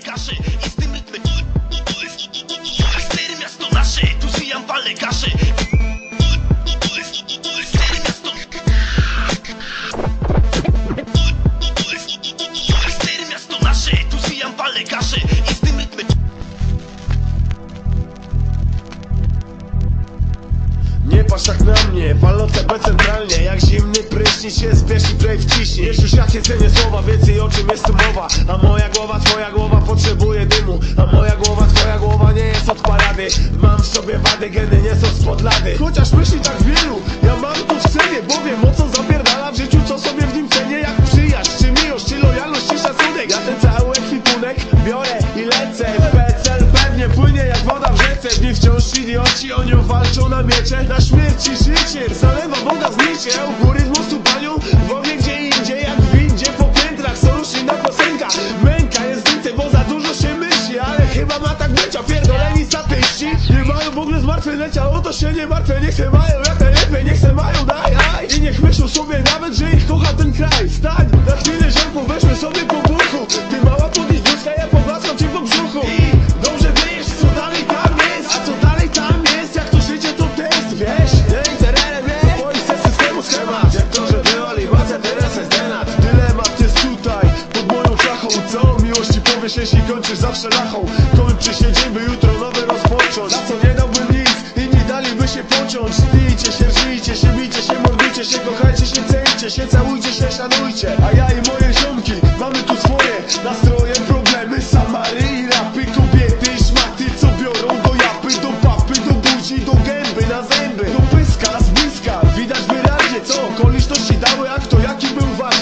palę Nie patrz tak na mnie, palą CP centralnie. Jak zimny prysznic się zbierz i play wciśnie Wiesz już jakie cenię słowa, więcej o czym jest tu mowa. A moja głowa, twoja głowa potrzebuje dymu. A moja głowa, twoja głowa nie jest od parady. Mam w sobie wady, geny nie są spod lady. Chociaż myśli tak wielu, ja mam tu w cenie Bo wiem o co zapierdala w życiu, co sobie w nim cenię. Jak przyjaźń, czy miłość, czy lojalność, czy szacunek. Ja ten cały ekwipunek biorę i lecę. PCL pewnie płynie jak w W wciąż idioci o nią walczą na miecze Na śmierć i życie zalewa woda z nicie U góry z mostu panią w ognie gdzie indziej Jak w windzie po piętrach już inna piosenka Męka jest więcej, bo za dużo się myśli Ale chyba ma tak być, a pierdoleni statyści Nie mają w ogóle zmartwienia, o to się nie martwię. Niech se mają jak najlepiej, niech se mają, daj, daj. I niech myślą sobie nawet, że ich kocha kończysz zawsze lachą Kończy się dzień, by jutro nowy rozpocząć. Na co nie dałbym nic, inni daliby się pociąć. Bijcie się, żyjcie się, bijcie się, mordujcie się Kochajcie się, cencie się, całujcie się, szanujcie. A ja i moje ziomki, mamy tu swoje Nastroje, problemy, samary i rapy Kobiety i szmaty, co biorą do japy Do papy, do buzi, do gęby, na zęby. Do pyska, z bliska, widać wyraźnie Co okoliczności dały, a kto jaki był ważny